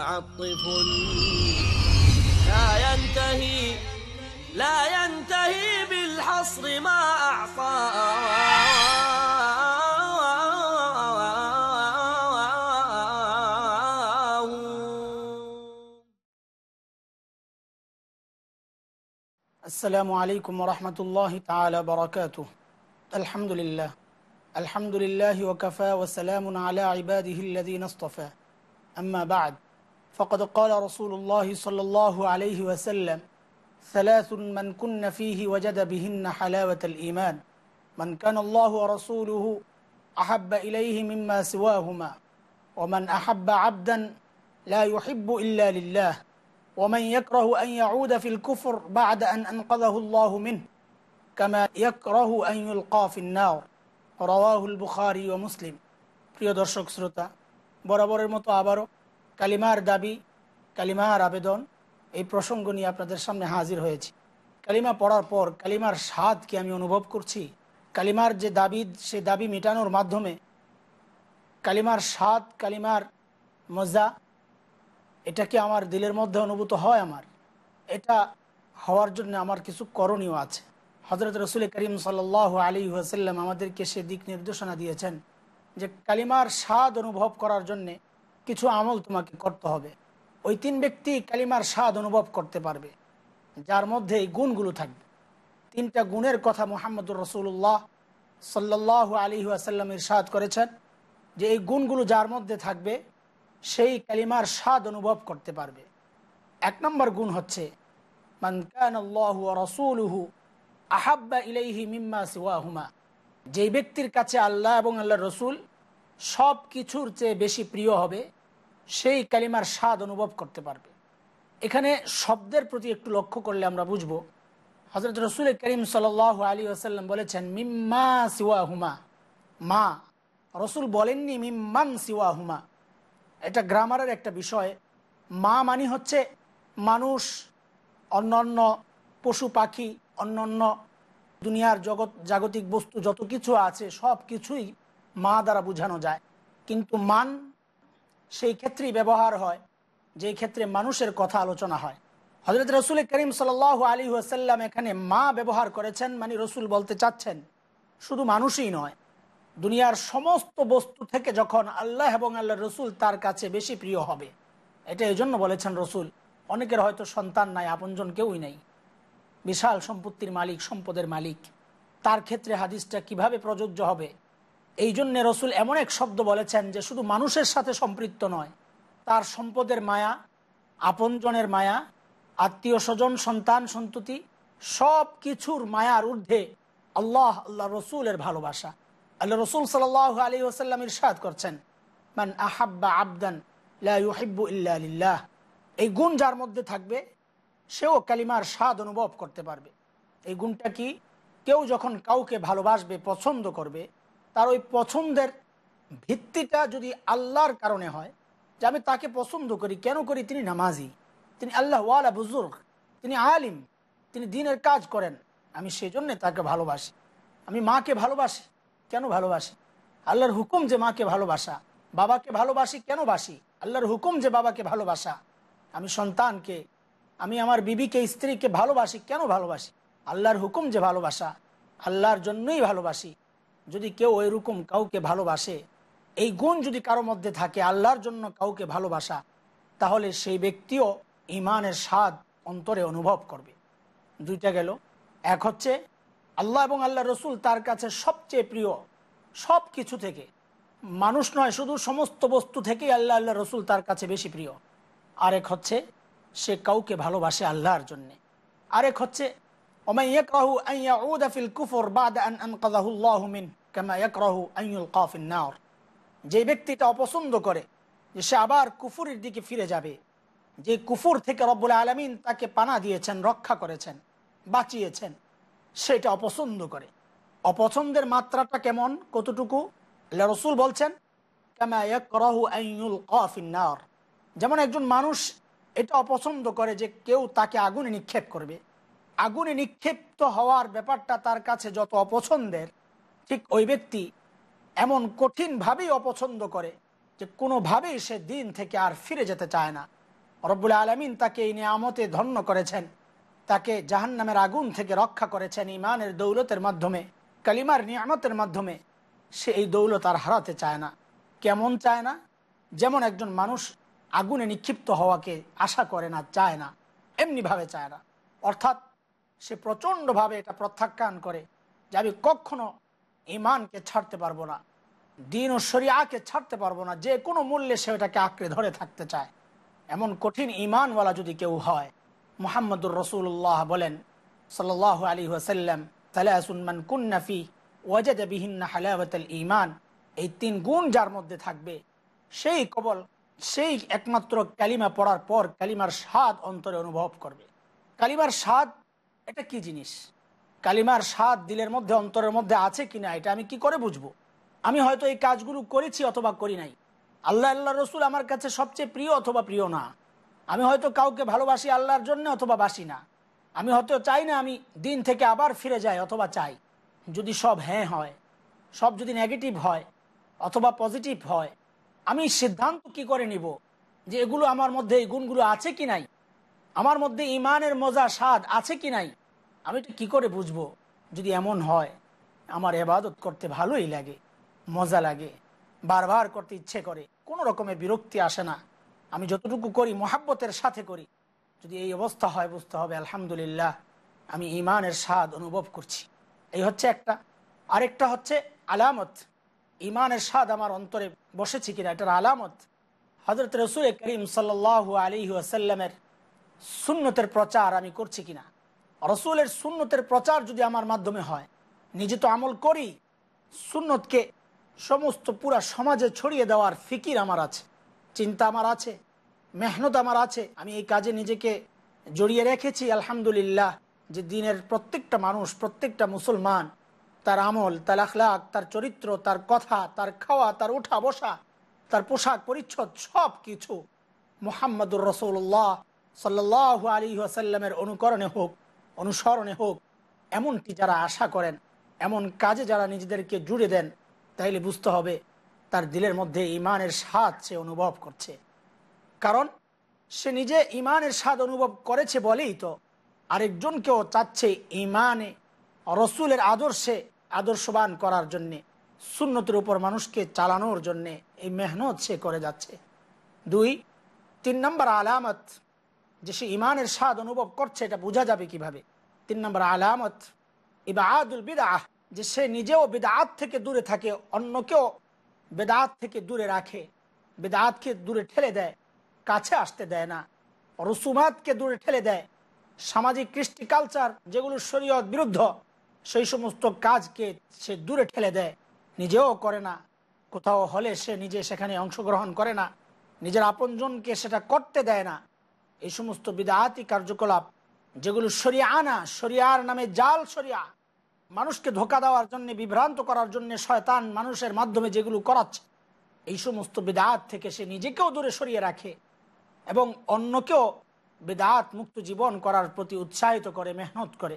متعطف لا ينتهي لا ينتهي بالحصر ما أعطاه السلام عليكم ورحمة الله تعالى وبركاته. الحمد لله الحمد لله وكفى وسلام على عباده الذين اصطفى. أما بعد فقد قال رسول الله صلى الله عليه وسلم ثلاث من كن فيه وجد بهن حلاوة الإيمان من كان الله ورسوله أحب إليه مما سواهما ومن أحب عبدا لا يحب إلا لله ومن يكره أن يعود في الكفر بعد أن أنقذه الله منه كما يكره أن يلقى في النار رواه البخاري ومسلم প্রিয় দর্শক শ্রোতা বরাবরের মতো আবারও কালিমার দাবি, কালিমার আবেদন, এই প্রসঙ্গ নিয়ে আপনাদের সামনে হাজির হয়েছি। কালিমা পড়ার পর কালিমার স্বাদকে আমি অনুভব করছি। কালিমার যে দাবি, সে দাবি মেটানোর মাধ্যমে কালিমার স্বাদ, কালিমার মজা, এটা কি আমার দিলের মধ্যে অনুভূত হয় আমার? এটা হওয়ার জন্য আমার কিছু করণীয় আছে। হজরত রসুল করিম সাল আলী ওয়াসাল্লাম আমাদেরকে সে দিক নির্দেশনা দিয়েছেন যে কালিমার স্বাদ অনুভব করার জন্যে কিছু আমল তোমাকে করতে হবে। ওই তিন ব্যক্তি কালিমার স্বাদ অনুভব করতে পারবে, যার মধ্যে এই গুণগুলো থাকবে। তিনটা গুণের কথা মোহাম্মদুর রসুল্লাহ সাল্লাহ আলী আসাল্লামের স্বাদ করেছেন, যে এই গুণগুলো যার মধ্যে থাকবে, সেই কালিমার স্বাদ অনুভব করতে পারবে। এক নম্বর গুণ হচ্ছে রাসূলুহু আহাব্বা ইলাইহি মিম্মা সিওয়াহুমা। যেই ব্যক্তির কাছে আল্লাহ এবং আল্লাহ রসুল সব কিছুর চেয়ে বেশি প্রিয় হবে সেই কালিমার স্বাদ অনুভব করতে পারবে। এখানে শব্দের প্রতি একটু লক্ষ্য করলে আমরা বুঝব। হজরত রসুল করিম সাল আলী আসাল্লাম বলেছেন, মিম্মা সিওয়াহুমা। মা, রসুল বলেননি, মিম্মান সিওয়াহুমা। এটা গ্রামারের একটা বিষয়। মা মানি হচ্ছে মানুষ, অন্যান্য পশু পাখি, অন্যান্য দুনিয়ার জগৎ, জাগতিক বস্তু, যত কিছু আছে সব কিছুই মা দ্বারা বোঝানো যায়। কিন্তু মান সেই ক্ষেত্রেই ব্যবহার হয়, যেই ক্ষেত্রে মানুষের কথা আলোচনা হয়। হজরত রসুল করিম সাল আলী আসাল্লাম এখানে মা ব্যবহার করেছেন মানে রসুল বলতে চাচ্ছেন, শুধু মানুষই নয়। দুনিয়ার সমস্ত বস্তু থেকে যখন আল্লাহ এবং আল্লাহ রসুল তার কাছে বেশি প্রিয় হবে, এটা এই জন্য বলেছেন রসুল, অনেকের হয়তো সন্তান নাই, আপনজন কেউই নেই। বিশাল সম্পত্তির মালিক, সম্পদের মালিক। তার ক্ষেত্রে হাদিসটা কীভাবে প্রযোজ্য হবে এই জন্য রসুল এমন এক শব্দ বলেছেন যে শুধু মানুষের সাথে সম্পৃক্ত নয়, তার সম্পদের মায়া, আপনজনের মায়া, আত্মীয় স্বজন, সন্তান, সন্ততি সব কিছুর মায়ার ঊর্ধ্বে আল্লাহ আল্লাহ রসুলের ভালোবাসা। আল্লাহ রসুল সাল আলী ওসাল্লাম ইরশাদ করছেন, মান আহাব্বা আবদান এই গুণ যার মধ্যে থাকবে, সেও কালিমার স্বাদ অনুভব করতে পারবে। এই গুণটা কি? কেউ যখন কাউকে ভালোবাসবে, পছন্দ করবে তার ওই পছন্দের ভিত্তিটা যদি আল্লাহর কারণে হয় যে আমি তাকে পছন্দ করি, কেন করি? তিনি নামাজি, তিনি আল্লাহ ওয়ালা বুজুর্গ, তিনি আলিম, তিনি দিনের কাজ করেন। আমি সেই জন্যে তাকে ভালোবাসি। আমি মাকে ভালোবাসি, কেন ভালোবাসি? আল্লাহর হুকুম যে মাকে ভালোবাসা, বাবাকে ভালোবাসি, কেন বাসি? আল্লাহর হুকুম যে বাবাকে ভালোবাসা। আমি সন্তানকে, আমি আমার বিবিকে, স্ত্রীকে ভালোবাসি, কেন ভালোবাসি? আল্লাহর হুকুম যে ভালোবাসা, আল্লাহর জন্যই ভালোবাসি। যদি কেউ ওইরকম কাউকে ভালোবাসে, এই গুণ যদি কারও মধ্যে থাকে, আল্লাহর জন্য কাউকে ভালোবাসা, তাহলে সেই ব্যক্তিও ইমানের স্বাদ অন্তরে অনুভব করবে। দুইটা গেল। এক হচ্ছে, আল্লাহ এবং আল্লাহ রসুল তার কাছে সবচেয়ে প্রিয় সব কিছু থেকে। মানুষ নয়, শুধু সমস্ত বস্তু থেকেই আল্লাহ আল্লাহ রসুল তার কাছে বেশি প্রিয়। আরেক হচ্ছে, সে কাউকে ভালোবাসে আল্লাহর জন্যে। আরেক হচ্ছে ومن يكره أن يعود في الكفر بعد أن أنقذه الله منه كما يكره أن يلقى في النار যে ব্যক্তিটা অপছন্দ করে যে সে আবার কুফুরের দিকে ফিরে যাবে যে কুফুর থেকে রব্বুল আলমিন তাকে পানা দিয়েছেন রক্ষা করেছেন বাঁচিয়েছেন সেটা অপছন্দ করে অপছন্দের মাত্রাটা কেমন কতটুকু আল্লাহ রসুল বলছেন কামা ইয়াকরাহু আন ইউলকা ফিন-নার। যেমন একজন মানুষ এটা অপছন্দ করে যে কেউ তাকে আগুনে নিক্ষেপ করবে আগুনে নিক্ষেপ্ত হওয়ার ব্যাপারটা তার কাছে যত অপছন্দের, ঠিক ওই ব্যক্তি এমন কঠিনভাবেই অপছন্দ করে যে কোনোভাবেই সে দিন থেকে আর ফিরে যেতে চায় না। রব্বুল আলমিন তাকে এই নিয়ামতে ধন্য করেছেন। তাকে জাহান্নামের আগুন থেকে রক্ষা করেছেন ইমানের দৌলতের মাধ্যমে, কালিমার নিয়ামতের মাধ্যমে। সে এই দৌলত আর হারাতে চায় না। কেমন চায় না? যেমন একজন মানুষ আগুনে নিক্ষিপ্ত হওয়াকে আশা করে না, চায় না, এমনিভাবে চায় না। অর্থাৎ সে প্রচণ্ডভাবে এটা প্রত্যাখ্যান করে যে আমি কখনো ইমানকে ছাড়তে পারব না, দিন ও শরিয়াকে ছাড়তে পারব না, যে কোনো মূল্যে সে ওটাকে আঁকড়ে ধরে থাকতে চায়। এমন কঠিন ইমানওয়ালা যদি কেউ হয়, মোহাম্মদুর রসুল্লাহ বলেন সাল আলী ওসাল্লাম তালাসুনমান কুন্নাফি ওয়াজেদ বিহিন্না হালাওয়াতাল ইমান এই তিন গুণ যার মধ্যে থাকবে, সেই কবল, সেই একমাত্র ক্যালিমা পড়ার পর কালিমার স্বাদ অন্তরে অনুভব করবে। কালিমার স্বাদ এটা কি জিনিস? কালিমার স্বাদ দিলের মধ্যে, অন্তরের মধ্যে আছে কিনা এটা আমি কি করে বুঝব? আমি হয়তো এই কাজগুলো করেছি অথবা করি নাই। আল্লাহ আল্লাহ রসুল আমার কাছে সবচেয়ে প্রিয় অথবা প্রিয় না। আমি হয়তো কাউকে ভালোবাসি আল্লাহর জন্য অথবা বাসি না। আমি হয়তো চাই না আমি দিন থেকে আবার ফিরে যাই অথবা চাই। যদি সব হ্যাঁ হয়, সব যদি নেগেটিভ হয়, অথবা পজিটিভ হয়, আমি সিদ্ধান্ত কি করে নিব যে এগুলো আমার মধ্যে এই গুণগুলো আছে কি নাই? আমার মধ্যে ইমানের মজা, স্বাদ আছে কি নাই? আমি তো কি করে বুঝব? যদি এমন হয়, আমার এবাদত করতে ভালোই লাগে, মজা লাগে, বারবার করতে ইচ্ছে করে, কোনো রকমের বিরক্তি আসে না। আমি যতটুকু করি, মহাব্বতের সাথে করি। যদি এই অবস্থা হয়, বুঝতে হবে, আলহামদুলিল্লাহ, আমি ইমানের স্বাদ অনুভব করছি। এই হচ্ছে একটা। আরেকটা হচ্ছে আলামত। ইমানের স্বাদ আমার অন্তরে বসেছি কিনা, এটার আলামত। হজরত রসুল করিম সাল আলী আসাল্লামের সুন্নতের প্রচার আমি করছি কিনা? রসুলের সুন্নতের প্রচার যদি আমার মাধ্যমে হয়, নিজে তো আমল করি, সুন্নতকে সমস্ত পুরা সমাজে ছড়িয়ে দেওয়ার ফিকির আমার আছে, চিন্তা আমার আছে, মেহনত আমার আছে। আমি এই কাজে নিজেকে জড়িয়ে রেখেছি, আলহামদুলিল্লাহ, যে দিনের প্রত্যেকটা মানুষ, প্রত্যেকটা মুসলমান, তার আমল, তার আখলাক, তার চরিত্র, তার কথা, তার খাওয়া, তার উঠা বসা, তার পোশাক পরিচ্ছদ, সব কিছু মোহাম্মদুর রসৌল্লাহ সাল্লাহ আলী আসাল্লামের অনুকরণে হোক অনুসরণে হোক, এমনটি যারা আশা করেন, এমন কাজে যারা নিজেদেরকে জুড়ে দেন, তাইলে বুঝতে হবে তার দিলের মধ্যে ইমানের স্বাদ সে অনুভব করছে। কারণ সে নিজে ইমানের স্বাদ অনুভব করেছে বলেই তো আরেকজনকেও চাচ্ছে ইমানে, রসুলের আদর্শে আদর্শবান করার জন্যে, সুন্নতির উপর মানুষকে চালানোর জন্যে এই মেহনত সে করে যাচ্ছে। দুই, তিন নম্বর আলামত যে সে ইমানের স্বাদ অনুভব করছে, এটা বোঝা যাবে কীভাবে। তিন নম্বর, আলামত। ইবাদুল বিদাহ যে সে নিজেও বেদাত থেকে দূরে থাকে, অন্যকেও বেদাত থেকে দূরে রাখে। বেদাতকে দূরে ঠেলে দেয়, কাছে আসতে দেয় না। রসুমাতকে দূরে ঠেলে দেয়। সামাজিক কৃষ্টি কালচার যেগুলো শরীয়ত বিরুদ্ধ, সেই সমস্ত কাজকে সে দূরে ঠেলে দেয়, নিজেও করে না। কোথাও হলে সে নিজে সেখানে অংশগ্রহণ করে না। নিজের আপনজনকে সেটা করতে দেয় না। এই সমস্ত বিদায়াতি কার্যকলাপ, যেগুলো সরিয়া আনা সরিয়ার নামে জাল সরিয়া মানুষকে ধোকা দেওয়ার জন্য, বিভ্রান্ত করার জন্য শয়তান মানুষের মাধ্যমে যেগুলো করাচ্ছে, এই সমস্ত বেদাত থেকে সে নিজেকেও দূরে সরিয়ে রাখে এবং অন্যকেও বেদাত মুক্ত জীবন করার প্রতি উৎসাহিত করে, মেহনত করে।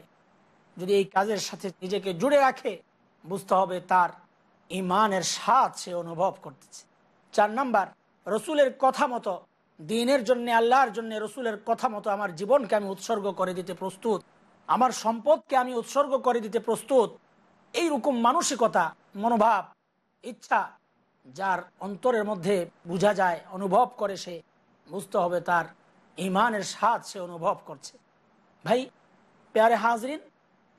যদি এই কাজের সাথে নিজেকে জুড়ে রাখে, বুঝতে হবে তার ইমানের স্বাদ সে অনুভব করতেছে। চার নাম্বার, রসুলের কথা মতো দিনের জন্য, আল্লাহর জন্য, রসুলের কথা মতো আমার জীবনকে আমি উৎসর্গ করে দিতে প্রস্তুত। আমার সম্পদকে আমি উৎসর্গ করে দিতে প্রস্তুত। এই রকম মানসিকতা, মনোভাব, ইচ্ছা, যার অন্তরের মধ্যে বোঝা যায়, অনুভব করে সে, বুঝতে হবে তার ইমানের স্বাদ সে অনুভব করছে। ভাই, পেয়ারে হাজরিন,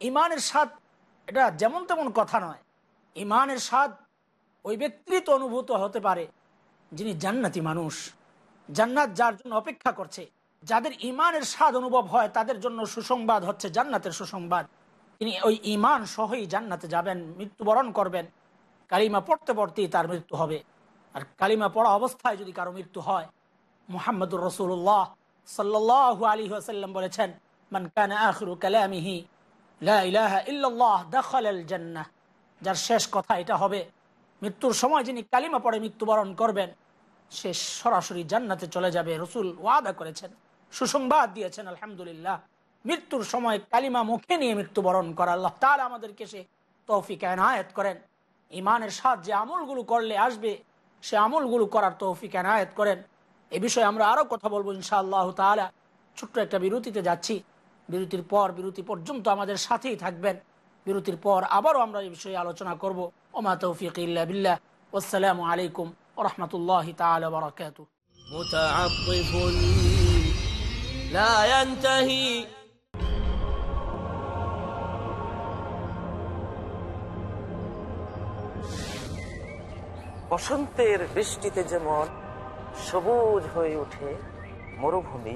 ইমানের স্বাদ এটা যেমন তেমন কথা নয়। ইমানের স্বাদ ওই ব্যক্তির তো অনুভূত হতে পারে, যিনি জান্নাতি মানুষ। জান্নাত যার জন্য অপেক্ষা করছে। যাদের ইমানের স্বাদ অনুভব হয়, তাদের জন্য সুসংবাদ হচ্ছে জান্নাতের সুসংবাদ। তিনি ওই ইমান সহই জান্নাতে যাবেন, মৃত্যুবরণ করবেন। কালিমা পড়তে পড়তেই তার মৃত্যু হবে। আর কালিমা পড়া অবস্থায় যদি কারও মৃত্যু হয়, মুহাম্মদুর রসুল্লাহ সাল্লাহ আলী আসাল্লাম বলেছেন, মান কানা আখরু কালামিহি যার শেষ কথা এটা হবে, মৃত্যুর সময় যিনি কালিমা পড়ে মৃত্যুবরণ করবেন সে সরাসরি জান্নাতে চলে যাবে। রসুল ওয়াদা করেছেন, সুসংবাদ দিয়েছেন, আলহামদুলিল্লাহ। মৃত্যুর সময় কালিমা মুখে নিয়ে মৃত্যুবরণ করা। আল্লাহ তাহলে আমাদেরকে সে তৌফিক এনায়েত করেন। ইমানের সাথ যে আমলগুলো করলে আসবে, সে আমলগুলো করার তৌফিক এনায়েত করেন। এ বিষয়ে আমরা আরও কথা বলব ইনশাআল্লাহ তালা ছোট্ট একটা বিরতিতে যাচ্ছি। বিরতির পর, বিরতি পর্যন্ত আমাদের সাথেই থাকবেন। বিরতির পর আবারও আমরা এই বিষয়ে আলোচনা করব। ওমা তৌফিক ইল্লা বিল্লাহ। আসসালামু আলাইকুম ওরহমতুল্লাহ তালা বারকাত متعطف لا ينتهي বসন্তের বৃষ্টিতে যেমন সবুজ হয়ে ওঠে মরুভূমি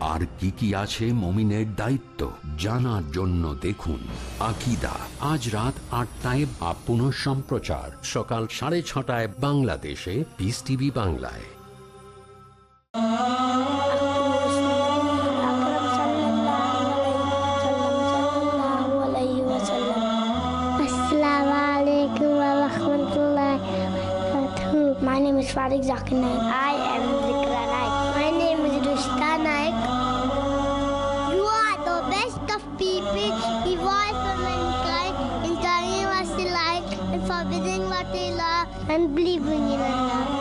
আর কি কি আছে মমিনের দায়িত্ব জানার জন্য দেখুন আকিদা। আজ রাত আটটায় বা পুনঃ সম্প্রচার। সকাল সাড়ে ছটায় বাংলাদেশে পিস টিভি বাংলায়। My name. I am love and believing in Allah.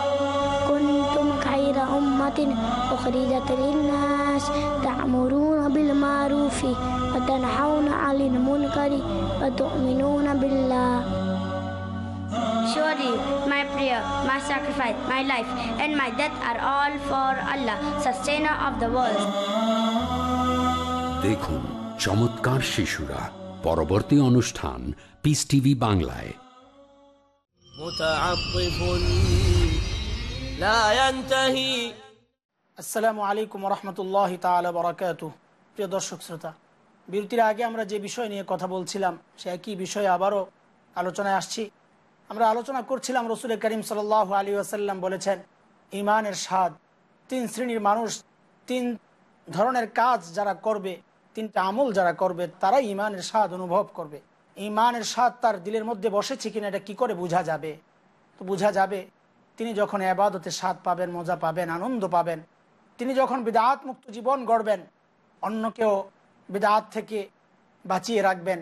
كنتم خير أمة أخرجت للناس تأمرون بالمعروف وتنحون عن المنكر وتؤمنون بالله Surely my prayer, my sacrifice, my life, and my death are all for Allah, sustainer of the world. দেখুন চমৎকার শিশুরা পরবর্তী অনুষ্ঠান পিস টিভি বাংলায় متعطف لا ينتهي আসসালামু আলাইকুম রহমতুল্লাহ তালা বরাকাত প্রিয় দর্শক শ্রোতা বিরতির আগে আমরা যে বিষয় নিয়ে কথা বলছিলাম সে একই বিষয়ে আবারও আলোচনায় আসছি আমরা আলোচনা করছিলাম রসুল করিম সাল আলী আসাল্লাম বলেছেন ইমানের স্বাদ তিন শ্রেণীর মানুষ তিন ধরনের কাজ যারা করবে তিনটা আমল যারা করবে তারাই ইমানের স্বাদ অনুভব করবে ইমানের স্বাদ তার দিলের মধ্যে বসেছে কিনা এটা কি করে বোঝা যাবে? তো বোঝা যাবে, তিনি যখন আবাদতে স্বাদ পাবেন, মজা পাবেন, আনন্দ পাবেন, তিনি যখন বিদাত মুক্ত জীবন গড়বেন অন্যকেও বিদাত থেকে বাঁচিয়ে রাখবেন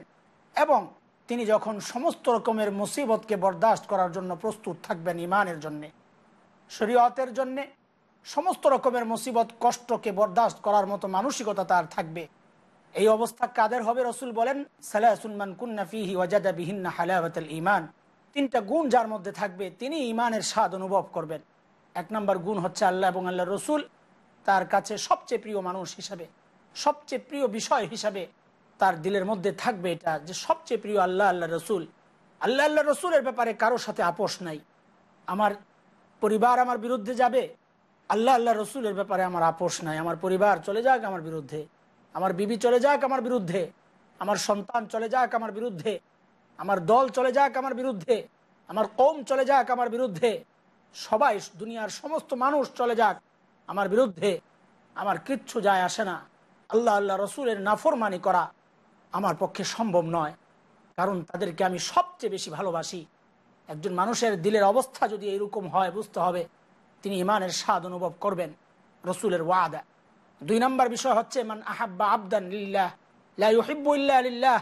এবং তিনি যখন সমস্ত রকমের মুসিবতকে বরদাস্ত করার জন্য প্রস্তুত থাকবেন ইমানের জন্যে, শরীয়তের জন্যে, সমস্ত রকমের মুসিবত কষ্টকে বরদাস্ত করার মতো মানসিকতা তার থাকবে। এই অবস্থা কাদের হবে? রসুল বলেন সালাহসুলমান কুন্নাফিহি ওয়াজাদা বিহিন্না হালাওয়াতাল ইমান তিনটা গুণ যার মধ্যে থাকবে, তিনি ইমানের স্বাদ অনুভব করবেন। এক নম্বর গুণ হচ্ছে আল্লাহ এবং আল্লাহ রসুল, তার কাছে সবচেয়ে প্রিয় মানুষ হিসাবে, সবচেয়ে প্রিয় বিষয় হিসাবে তার দিলের মধ্যে থাকবে এটা যে সবচেয়ে প্রিয় আল্লাহ আল্লাহ রসুল। আল্লাহ আল্লাহ রসুলের ব্যাপারে কারোর সাথে আপোষ নাই। আমার পরিবার আমার বিরুদ্ধে যাবে, আল্লাহ আল্লাহ রসুলের ব্যাপারে আমার আপোষ নাই। আমার পরিবার চলে যাক আমার বিরুদ্ধে। আমার বিবি চলে যাক আমার বিরুদ্ধে। আমার সন্তান চলে যাক আমার বিরুদ্ধে। আমার দল চলে যাক আমার বিরুদ্ধে। আমার কম চলে যাক আমার বিরুদ্ধে। সবাই, দুনিয়ার সমস্ত মানুষ চলে যাক আমার বিরুদ্ধে। আমার কিচ্ছু যায় আসে না। আল্লাহ আল্লাহ রসুলের নাফরমানি করা আমার পক্ষে সম্ভব নয়। কারণ তাদেরকে আমি সবচেয়ে বেশি ভালোবাসি। একজন মানুষের দিলের অবস্থা যদি এরকম হয়, বুঝতে হবে, তিনি ইমানের স্বাদ অনুভব করবেন। রসুলের ওয়াদা। দুই নম্বর বিষয় হচ্ছে, মান আহাব্বা আবদান লিল্লাহ, লা ইউহিব্বু ইল্লা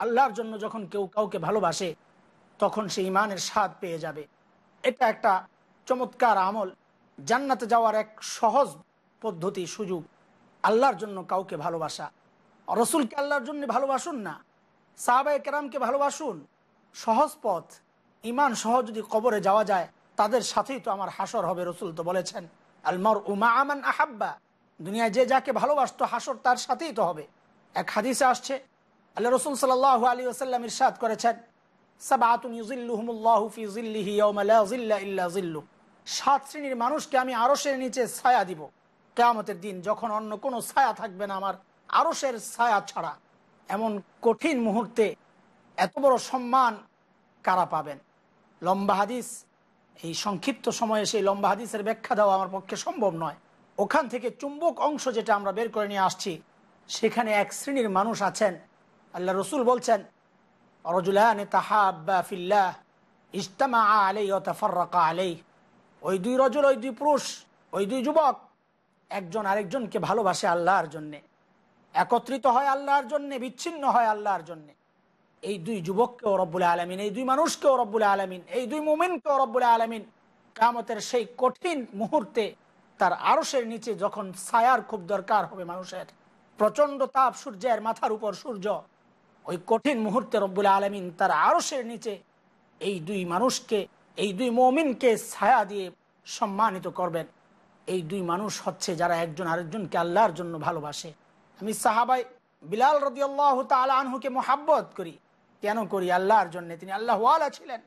আল্লাহর জন্য যখন কেউ কাউকে ভালোবাসে, তখন সে ইমানের স্বাদ পেয়ে যাবে। এটা একটা চমৎকার আমল। জান্নাতে যাওয়ার এক সহজ পদ্ধতি, সুযোগ, আল্লাহর জন্য কাউকে ভালোবাসা। রসুলকে আল্লাহর জন্য ভালোবাসুন না সাহাবাই কেরামকে ভালোবাসুন। সহজ পথ। ইমান সহ যদি কবরে যাওয়া যায়, তাদের সাথেই তো আমার হাসর হবে, রসুল তো বলেছেন আলমর উমা আমান আহাব্বা। দুনিয়ায় যে যাকে ভালোবাসতো, হাসর তার সাথেই তো হবে। এক হাদিসে আসছে, আল্লাহ রসুল সাল্লাহ আলী আসাল্লাম ইরশাদ করেছেন সাত শ্রেণির মানুষকে আমি আরশের নিচে ছায়া দিব। কেয়ামতের দিন যখন অন্য কোনো ছায়া থাকবে না আমার, আরশের ছায়া ছাড়া। এমন কঠিন মুহূর্তে এত বড় সম্মান কারা পাবেন? লম্বা হাদিস, এই সংক্ষিপ্ত সময়ে সেই লম্বা হাদিসের ব্যাখ্যা দেওয়া আমার পক্ষে সম্ভব নয়। ওখান থেকে চুম্বক অংশ যেটা আমরা বের করে নিয়ে আসছি, সেখানে এক শ্রেণির মানুষ আছেন। আল্লাহ রসুল বলছেন রজুলান তাহাব্বা ফিল্লাহ, ইজতামা আলাই ও তাফাররাকা আলাই ওই দুই রজুল, ওই দুই পুরুষ, ওই দুই যুবক, একজন আরেকজনকে ভালোবাসে আল্লাহর জন্যে। একত্রিত হয় আল্লাহর জন্যে, বিচ্ছিন্ন হয় আল্লাহর জন্যে। এই দুই যুবককেও রব্বুল আলমিন, এই দুই মানুষকেও রব্বুল আলমিন, এই দুই মোমেনকেও রব্বুল আলমিন কামতের সেই কঠিন মুহূর্তে তার আরসের নিচে যখন ছায়ার খুব দরকার হবে মানুষের প্রচণ্ড তাপ সূর্যের মাথার উপর সূর্য, ওই কঠিন মুহূর্তে রব্বুল আলমিন তার আরসের নিচে এই দুই মানুষকে, এই দুই মমিনকে ছায়া দিয়ে সম্মানিত করবেন। এই দুই মানুষ হচ্ছে যারা একজন আরেকজনকে আল্লাহর জন্য ভালোবাসে। আমি সাহাবাই বিলাল রদি আল্লাহ আনহুকে মোহাব্বত করি। কেন করি? আল্লাহর জন্য। তিনি আল্লাহওয়ালা ছিলেন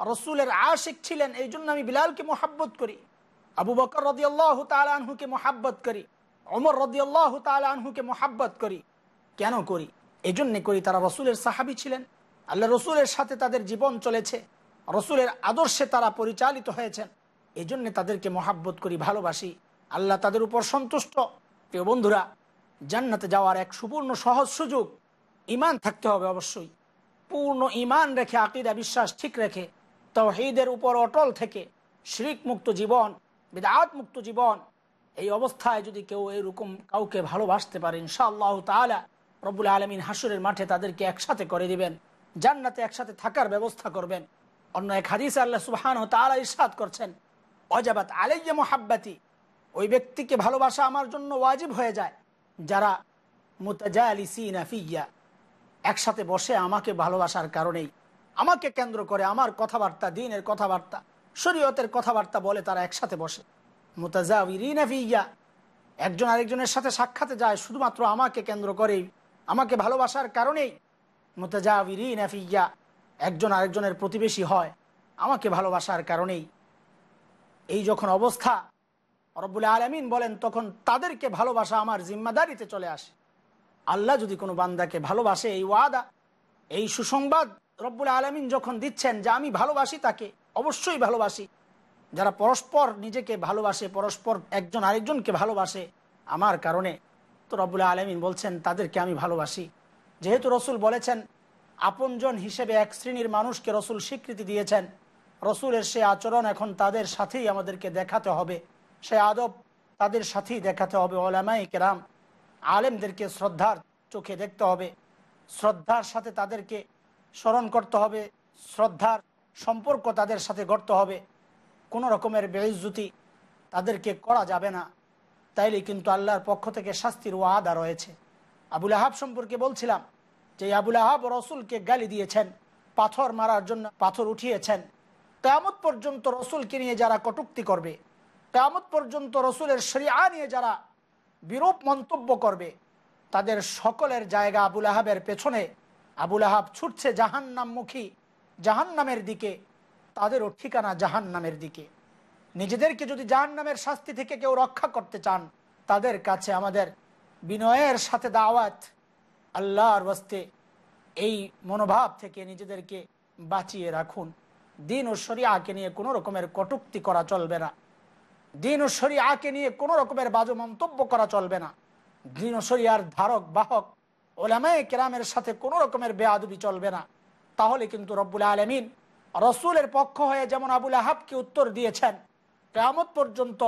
রসুলের আশিক ছিলেন। এই জন্য আমি বিলালকে মোহাব্বত করি। আবু বকর রদি আল্লাহ আনহুকে মোহাব্বত করি অমর রদি আল্লাহ আনহুকে মোহাব্বত করি। কেন করি? এই জন্যে করি তারা রসুলের সাহাবি ছিলেন। আল্লাহ রসুলের সাথে তাদের জীবন চলেছে। রসুলের আদর্শে তারা পরিচালিত হয়েছেন। এই জন্যে তাদেরকে মোহাব্বত করি, ভালোবাসি। আল্লাহ তাদের উপর সন্তুষ্ট। প্রিয় বন্ধুরা, জান্নাতে যাওয়ার এক সুপূর্ণ সহজ সুযোগ ইমান থাকতে হবে অবশ্যই। পূর্ণ ইমান রেখে, আকিদা, বিশ্বাস ঠিক রেখে তহিদের উপর অটল থেকে শিরিক মুক্ত জীবন বিদাত মুক্ত জীবন, এই অবস্থায় যদি কেউ এরকম কাউকে ভালোবাসতে পারে, ইনশাআল্লাহ তালা রব্বুল আলমিন হাসুরের মাঠে তাদেরকে একসাথে করে দিবেন, জান্নাতে একসাথে থাকার ব্যবস্থা করবেন। অন্য এক হাদিস আল্লাহ সুবাহান তালা ইসাদ করছেন অজাবাত আলাইয়া মোহাব্বাতি, ওই ব্যক্তিকে ভালোবাসা আমার জন্য ওয়াজিব হয়ে যায়, যারা মুতাজালিসিনা একসাথে বসে আমাকে ভালোবাসার কারণেই, আমাকে কেন্দ্র করে আমার কথাবার্তা, দিনের কথাবার্তা শরীয়তের কথাবার্তা বলে তারা একসাথে বসে। ফিয়া একজন আরেকজনের সাথে সাক্ষাতে যায়, শুধুমাত্র আমাকে কেন্দ্র করেই, আমাকে ভালোবাসার কারণেই। ফিয়া একজন আরেকজনের প্রতিবেশী হয়, আমাকে ভালোবাসার কারণেই। এই যখন অবস্থা, রব্বুল আলমিন বলেন, তখন তাদেরকে ভালোবাসা আমার জিম্মাদারিতে চলে আসে। আল্লাহ যদি কোনো বান্দাকে ভালোবাসে, এই ওয়াদা, এই সুসংবাদ রব্বুল আলমিন যখন দিচ্ছেন যে আমি ভালোবাসি তাকে অবশ্যই ভালোবাসি। যারা পরস্পর নিজেকে ভালোবাসে, পরস্পর একজন আরেকজনকে ভালোবাসে, আমার কারণে তো রব্বুল আলমিন বলছেন, তাদেরকে আমি ভালোবাসি। যেহেতু রসুল বলেছেন, আপনজন হিসেবে এক শ্রেণির মানুষকে রসুল স্বীকৃতি দিয়েছেন। রসুলের সে আচরণ এখন তাদের সাথেই আমাদেরকে দেখাতে হবে। সে আদব তাদের সাথেই দেখাতে হবে। ওলামাই কেরাম, আলেমদেরকে শ্রদ্ধার চোখে দেখতে হবে। শ্রদ্ধার সাথে তাদেরকে স্মরণ করতে হবে। শ্রদ্ধার সম্পর্ক তাদের সাথে গড়তে হবে। কোনো রকমের বেইজ্জুতি তাদেরকে করা যাবে না। তাইলে কিন্তু আল্লাহর পক্ষ থেকে শাস্তির ওয়াদা রয়েছে। আবুল আহাব সম্পর্কে বলছিলাম যে, আবুল আহাব রসুলকে গালি দিয়েছেন, পাথর মারার জন্য পাথর উঠিয়েছেন। কেয়ামত পর্যন্ত রসুলকে নিয়ে যারা কটুক্তি করবে, কেয়ামত পর্যন্ত রসুলের শরিয়া নিয়ে যারা বিরূপ মন্তব্য করবে, তাদের সকলের জায়গা আবুল আহাবের পেছনে। আবুল আহাব ছুটছে জাহান্নামমুখী। জাহান্নামের দিকে, তাদেরও ঠিকানা জাহান্নামের দিকে। নিজেদেরকে যদি জাহান্নামের শাস্তি থেকে কেউ রক্ষা করতে চান, তাদের কাছে আমাদের বিনয়ের সাথে দাওয়াত, আল্লাহর বস্তে এই মনোভাব থেকে নিজেদেরকে বাঁচিয়ে রাখুন। দিন ও শরিয়াকে নিয়ে কোনো রকমের কটুক্তি করা চলবে না। দিন ও শরিয়াকে নিয়ে কোনো রকমের বাজু মন্তব্য করা চলবে না। দিন ও শরিয়ার ধারক, বাহক, ওলামায় কেরামের সাথে কোনো রকমের বেয়াদুবি চলবে না। তাহলে কিন্তু রব্বুল আলমিন রসুলের পক্ষ হয়ে যেমন আবুল আহাবকে উত্তর দিয়েছেন, কেয়ামত পর্যন্ত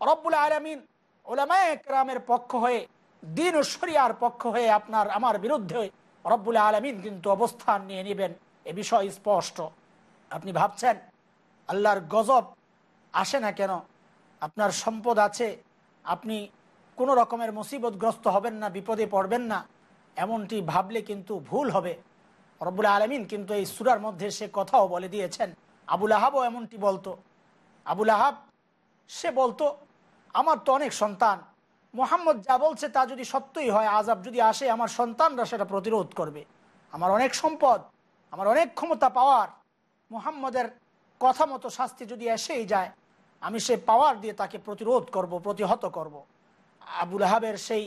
রব্বুল আলমিন ওলামায় কেরামের পক্ষ হয়ে, দিন ও শরিয়ার পক্ষ হয়ে আপনার, আমার বিরুদ্ধে রব্বুল আলমিন কিন্তু অবস্থান নিয়ে নেবেন। এ বিষয় স্পষ্ট। আপনি ভাবছেন, আল্লাহর গজব আসে না কেন? আপনার সম্পদ আছে, আপনি কোনো রকমের মুসিবতগ্রস্ত হবেন না, বিপদে পড়বেন না, এমনটি ভাবলে কিন্তু ভুল হবে। রব্বুল আলমিন কিন্তু এই সুরার মধ্যে সে কথাও বলে দিয়েছেন, আবুল আহাবও এমনটি বলতো, আবুল আহাব, সে বলতো, আমার তো অনেক সন্তান, মোহাম্মদ যা বলছে তা যদি সত্যই হয় আজাব যদি আসে, আমার সন্তানরা সেটা প্রতিরোধ করবে আমার অনেক সম্পদ, আমার অনেক ক্ষমতা পাওয়ার, মোহাম্মদের কথা মতো শাস্তি যদি এসেই যায়, আমি সে পাওয়ার দিয়ে তাকে প্রতিরোধ করব, প্রতিহত করব। আবুল আহাবের সেই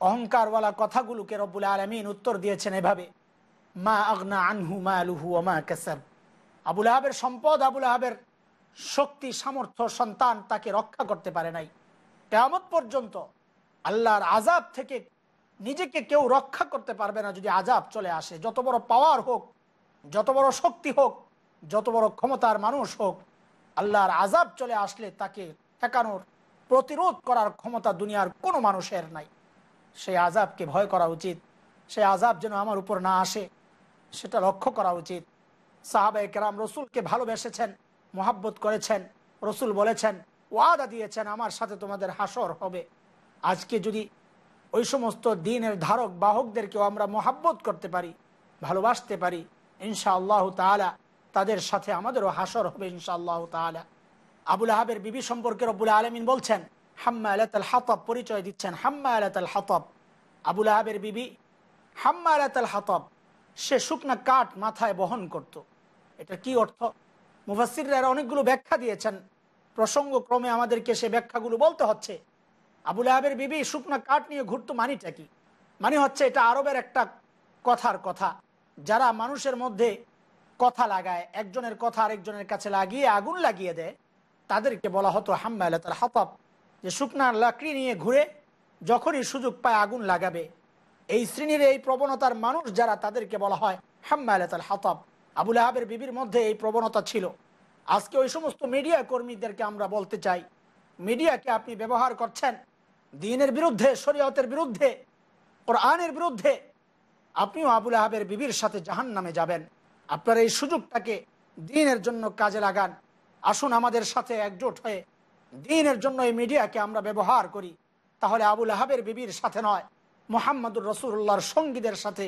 অহংকারওয়ালা কথাগুলোকে রব্বুল আলমিন উত্তর দিয়েছেন এভাবে মা আগনা আনহু মা আলুহু মা কেসাব। আবুল আহাবের সম্পদ আবুল আহাবের শক্তি, সামর্থ্য, সন্তান তাকে রক্ষা করতে পারে নাই। কেয়ামত পর্যন্ত আল্লাহর আজাব থেকে নিজেকে কেউ রক্ষা করতে পারবে না যদি আজাব চলে আসে। যত বড় পাওয়ার হোক, যত বড় শক্তি হোক, যত বড় ক্ষমতার মানুষ হোক, আল্লাহর আজাব চলে আসলে তাকে ঠেকানোর, প্রতিরোধ করার ক্ষমতা দুনিয়ার কোনো মানুষের নাই। সেই আজাবকে ভয় করা উচিত। সেই আজাব যেন আমার উপর না আসে। সেটা লক্ষ্য করা উচিত। সাহাবা কেরাম রসুলকে ভালোবেসেছেন, মোহাব্বত করেছেন, রসুল বলেছেন, ওয়াদা দিয়েছেন, আমার সাথে তোমাদের হাসর হবে। আজকে যদি ওই সমস্ত দিনের ধারক বাহকদেরকেও আমরা মোহাব্বত করতে পারি, ভালোবাসতে পারি ইনশা আল্লাহ তালা তাদের সাথে আমাদেরও হাসর হবে ইনশা আল্লাহ তালা আবুল আহাবের বিবি সম্পর্কে রব্বুল আলমিন বলছেন হাম্মা আলাত আল হাতব পরিচয় দিচ্ছেন হাম্মা আলাত আল হাতব। আবুল আহাবের বিবি হাম্মা আলাত আল হাতব। সে শুকনা কাঠ মাথায় বহন করত। এটা কি অর্থ? মুফাসিরা অনেকগুলো ব্যাখ্যা দিয়েছেন। প্রসঙ্গক্রমে আমাদেরকে সে ব্যাখ্যাগুলো বলতে হচ্ছে। আবুল আহাবের বিবি শুকনা কাঠ নিয়ে ঘুরতো মানিটা কি? মানে হচ্ছে এটা আরবের একটা কথার কথা। যারা মানুষের মধ্যে কথা লাগায়, একজনের কথা আরেকজনের কাছে লাগিয়ে আগুন লাগিয়ে দেয়, তাদেরকে বলা হতো হাম্মালাতাল হাতাব। যে শুকনা লাকড়ি নিয়ে ঘুরে যখনই সুযোগ পায় আগুন লাগাবে এই শ্রেণির এই প্রবণতার মানুষ যারা তাদেরকে বলা হয় হাম্মালাতাল হাতাব আবুল আহাবের বিবির মধ্যে এই প্রবণতা ছিল। আজকে ওই সমস্ত মিডিয়া কর্মীদেরকে আমরা বলতে চাই, মিডিয়াকে আপনি ব্যবহার করছেন দিনের বিরুদ্ধে, শরীয়তের বিরুদ্ধে ওর আনের বিরুদ্ধে, আপনিও আবুল আহাবের বিবির সাথে জাহান নামে যাবেন। আপনার এই সুযোগটাকে দিনের জন্য কাজে লাগান। আসুন আমাদের সাথে একজোট হয়ে দিনের জন্য এই মিডিয়াকে আমরা ব্যবহার করি। তাহলে আবুল আহাবের বিবির সাথে নয় মোহাম্মদুর রসুল্লাহর সঙ্গীদের সাথে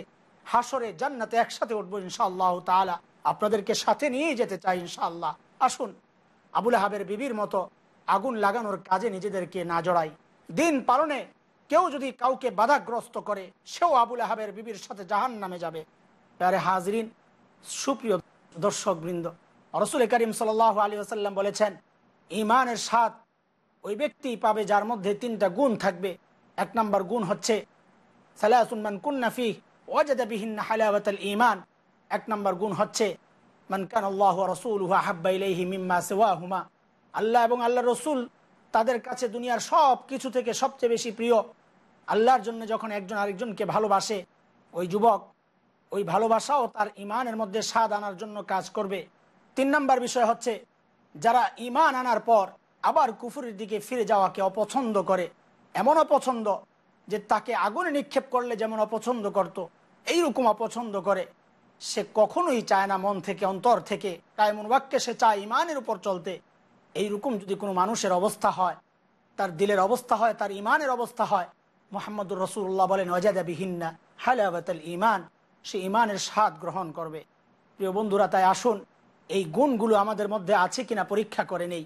হাসরে জান্নাতে একসাথে উঠবো ইনশাআল্লাহ তালা আপনাদেরকে সাথে নিয়ে যেতে চাই ইনশাআল্লাহ। আসুন, আবুল আহাবের বিবির মতো আগুন লাগানোর কাজে নিজেদেরকে না জড়াই। দিন পালনে কেউ যদি কাউকে বাধাগ্রস্ত করে, সেও আবুল আহাবের বিবির সাথে জাহান নামে যাবে। প্যারে হাজরিন, সুপ্রিয় দর্শক বৃন্দ রসুল করিম সাল আলী আসাল্লাম বলেছেন ইমানের স্বাদ ওই ব্যক্তি পাবে যার মধ্যে তিনটা গুণ থাকবে। এক নম্বর গুণ হচ্ছে সালাহমান কুন্নাফি ওয়াজাদাবিহীন হালাওয়াতাল ইমান এক নম্বর গুণ হচ্ছে মানকান আল্লাহ রসুল হাব্বাইলাইহি মিম্মা সেওয়াহুমা। আল্লাহ এবং আল্লাহ রসুল তাদের কাছে দুনিয়ার সব কিছু থেকে সবচেয়ে বেশি প্রিয়। আল্লাহর জন্য যখন একজন আরেকজনকে ভালোবাসে, ওই যুবক ওই ভালোবাসাও তার ইমানের মধ্যে স্বাদ আনার জন্য কাজ করবে। তিন নম্বর বিষয় হচ্ছে, যারা ইমান আনার পর আবার কুফুরের দিকে ফিরে যাওয়াকে অপছন্দ করে এমন অপছন্দ যে তাকে আগুনে নিক্ষেপ করলে যেমন অপছন্দ করত, এইরকম অপছন্দ করে। সে কখনোই চায় না মন থেকে, অন্তর থেকে। কায়মন বাক্যে সে চায় ইমানের উপর চলতে। এইরকম যদি কোনো মানুষের অবস্থা হয়, তার দিলের অবস্থা হয়, তার ইমানের অবস্থা হয়, মোহাম্মদুর রসুল্লাহ বলেন অজাদাবিহিন্না হালাবাতাল ইমান সে ইমানের স্বাদ গ্রহণ করবে। প্রিয় বন্ধুরা, তাই আসুন, এই গুণগুলো আমাদের মধ্যে আছে কিনা পরীক্ষা করে নেই।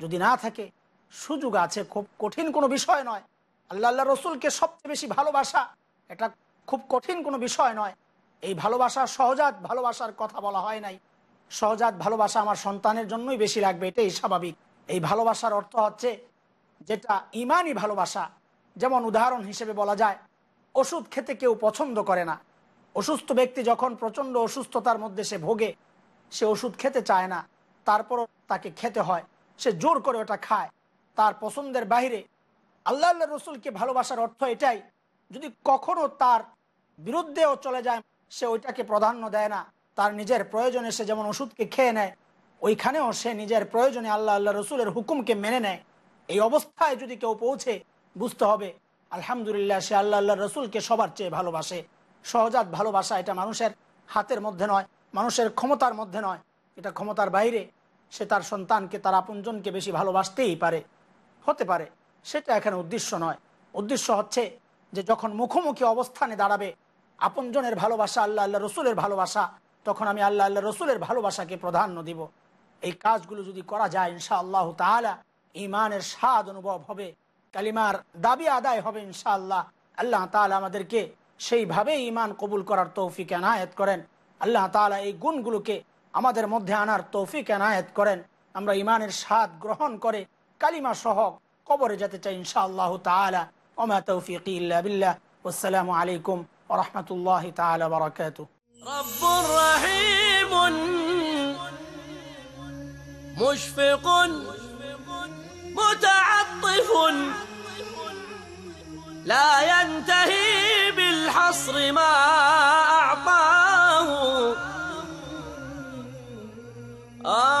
যদি না থাকে, সুযোগ আছে, খুব কঠিন কোনো বিষয় নয়। আল্লাহ আল্লাহ রসুলকে সবচেয়ে বেশি ভালোবাসা এটা খুব কঠিন কোনো বিষয় নয়। এই ভালোবাসা সহজাত ভালোবাসার কথা বলা হয় নাই। সহজাত ভালোবাসা আমার সন্তানের জন্যই বেশি লাগবে, এটাই স্বাভাবিক। এই ভালোবাসার অর্থ হচ্ছে যেটা ইমানই ভালোবাসা, যেমন উদাহরণ হিসেবে বলা যায়, ওষুধ খেতে কেউ পছন্দ করে না। অসুস্থ ব্যক্তি যখন প্রচণ্ড অসুস্থতার মধ্যে সে ভোগে, সে ওষুধ খেতে চায় না, তারপরও তাকে খেতে হয়। সে জোর করে ওটা খায়। তার পছন্দের বাইরে আল্লাহ আল্লাহ রসুলকে ভালোবাসার অর্থ এটাই, যদি কখনো তার বিরুদ্ধেও চলে যায়, সে ওইটাকে প্রাধান্য দেয় না। তার নিজের প্রয়োজনে সে যেমন ওষুধকে খেয়ে নেয়, ওইখানেও সে নিজের প্রয়োজনে আল্লাহ আল্লাহ রসুলের হুকুমকে মেনে নেয়। এই অবস্থায় যদি কেউ পৌঁছে, বুঝতে হবে, আলহামদুলিল্লাহ সে আল্লাহ আল্লাহ রসুলকে সবার চেয়ে ভালোবাসে। সহজাত ভালোবাসা এটা মানুষের হাতের মধ্যে নয়, মানুষের ক্ষমতার মধ্যে নয়। এটা ক্ষমতার বাইরে, সে তার সন্তানকে, তার আপনজনকে বেশি ভালোবাসতেই পারে, হতে পারে। সেটা এখানে উদ্দেশ্য নয়। উদ্দেশ্য হচ্ছে যে যখন মুখোমুখি অবস্থানে দাঁড়াবে, আপনজনের ভালোবাসা আল্লাহ আল্লাহ রসুলের ভালোবাসা, তখন আমি আল্লাহ আল্লাহ রসুলের ভালোবাসাকে প্রাধান্য দিব। এই কাজগুলো যদি করা যায় ইনশা আল্লাহ তালা ইমানের স্বাদ অনুভব হবে, কালিমার দাবি আদায় হবে, ইনশাআল্লাহ। আল্লাহ তালা আমাদেরকে সেইভাবে ইমান কবুল করার তৌফিক এনায়েত করেন। আল্লাহ তালা এই গুণগুলোকে আমাদের মধ্যে আনার তৌফিক এনায়েত করেন। আমরা ইমানের স্বাদ গ্রহণ করে কালিমা সহ কবরে যেতে চাই ইনশাআল্লাহ তালা ওমা তৌফিক ইল্লা বিল্লাহ আসসালামু আলাইকুম ওরহমতুল্লাহ তালা বারকাতুহ رب رحيم مشفق متعطف لا ينتهي بالحصر ما أعطاه آه